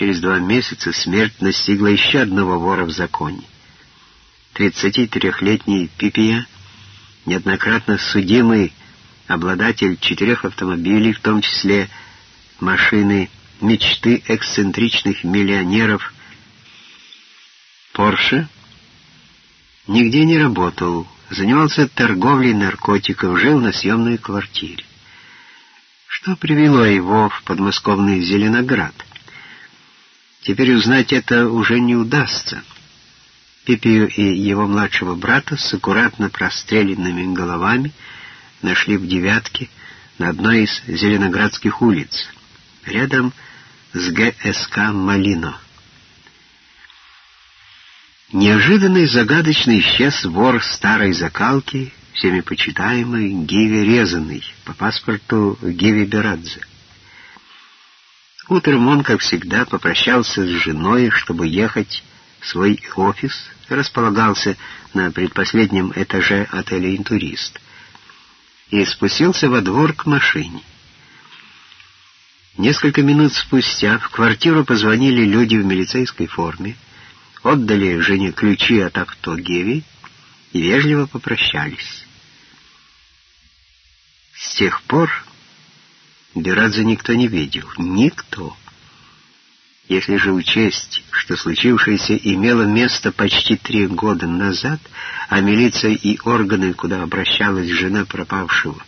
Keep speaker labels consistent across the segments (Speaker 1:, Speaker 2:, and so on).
Speaker 1: Через два месяца смерть настигла еще одного вора в законе. 33-летний Пипия, неоднократно судимый обладатель четырех автомобилей, в том числе машины мечты эксцентричных миллионеров Порше, нигде не работал, занимался торговлей наркотиков, жил на съемной квартире. Что привело его в подмосковный Зеленоград? Теперь узнать это уже не удастся. Пипию и его младшего брата с аккуратно простреленными головами нашли в девятке на одной из зеленоградских улиц, рядом с ГСК «Малино». Неожиданный загадочный исчез вор старой закалки, всеми почитаемый Гиви Резанный, по паспорту Гиви Берадзе. Утром он, как всегда, попрощался с женой, чтобы ехать в свой офис, располагался на предпоследнем этаже отеля «Интурист» и спустился во двор к машине. Несколько минут спустя в квартиру позвонили люди в милицейской форме, отдали жене ключи от авто Геви и вежливо попрощались. С тех пор Берадзе никто не видел. Никто. Если же учесть, что случившееся имело место почти три года назад, а милиция и органы, куда обращалась жена пропавшего,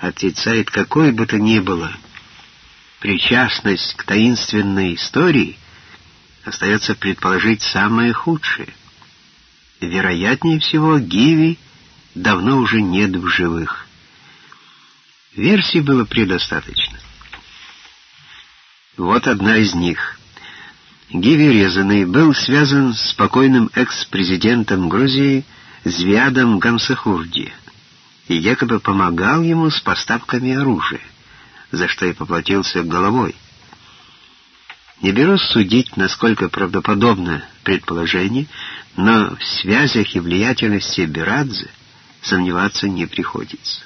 Speaker 1: отрицает какой бы то ни было причастность к таинственной истории, остается предположить самое худшее. Вероятнее всего, Гиви давно уже нет в живых. Версий было предостаточно. Вот одна из них. Гиви Резаный был связан с покойным экс-президентом Грузии Звядом Гамсахурди и якобы помогал ему с поставками оружия, за что и поплатился головой. Не берусь судить, насколько правдоподобно предположение, но в связях и влиятельности Берадзе сомневаться не приходится.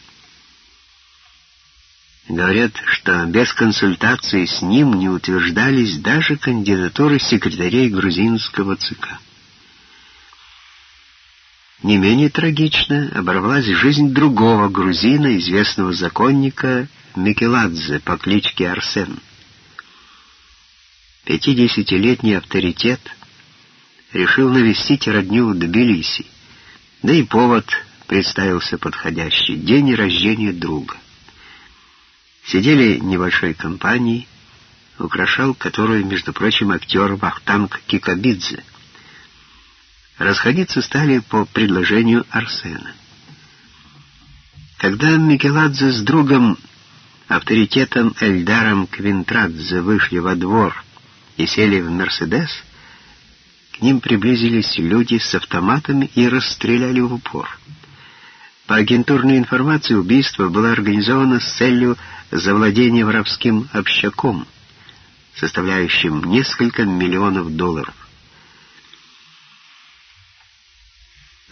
Speaker 1: Говорят, что без консультации с ним не утверждались даже кандидатуры секретарей грузинского ЦК. Не менее трагично оборвалась жизнь другого грузина, известного законника Микеладзе по кличке Арсен. Пятидесятилетний авторитет решил навестить родню в Тбилиси, да и повод представился подходящий — день рождения друга. Сидели небольшой компанией, украшал которую, между прочим, актер Вахтанг Кикабидзе. Расходиться стали по предложению Арсена. Когда Микеладзе с другом, авторитетом Эльдаром Квинтрадзе, вышли во двор и сели в «Мерседес», к ним приблизились люди с автоматами и расстреляли в упор. По агентурной информации убийство было организовано с целью завладения воровским общаком, составляющим несколько миллионов долларов.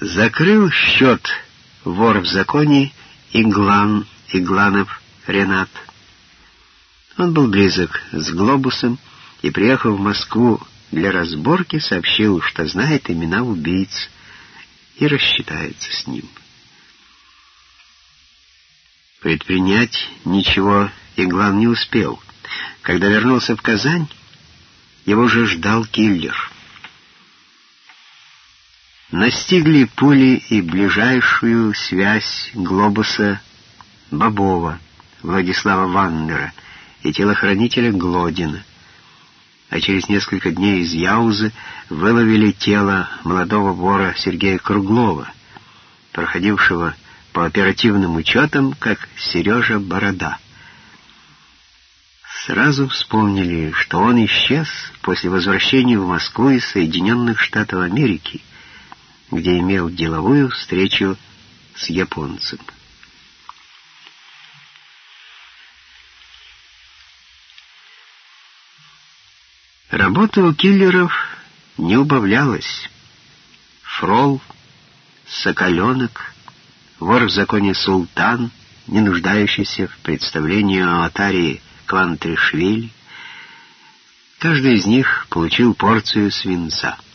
Speaker 1: Закрыл счет вор в законе Иглан, Игланов Ренат. Он был близок с Глобусом и, приехав в Москву для разборки, сообщил, что знает имена убийц и рассчитается с ним. Предпринять ничего Иглан не успел. Когда вернулся в Казань, его же ждал киллер. Настигли пули и ближайшую связь глобуса Бобова, Владислава Ваннера и телохранителя Глодина, а через несколько дней из Яузы выловили тело молодого вора Сергея Круглова, проходившего по оперативным учетам, как Сережа Борода. Сразу вспомнили, что он исчез после возвращения в Москву из Соединенных Штатов Америки, где имел деловую встречу с японцем. Работа у киллеров не убавлялась. Фрол, Соколенок — вор в законе султан, не нуждающийся в представлении о Атарии Квантришвили, Каждый из них получил порцию свинца —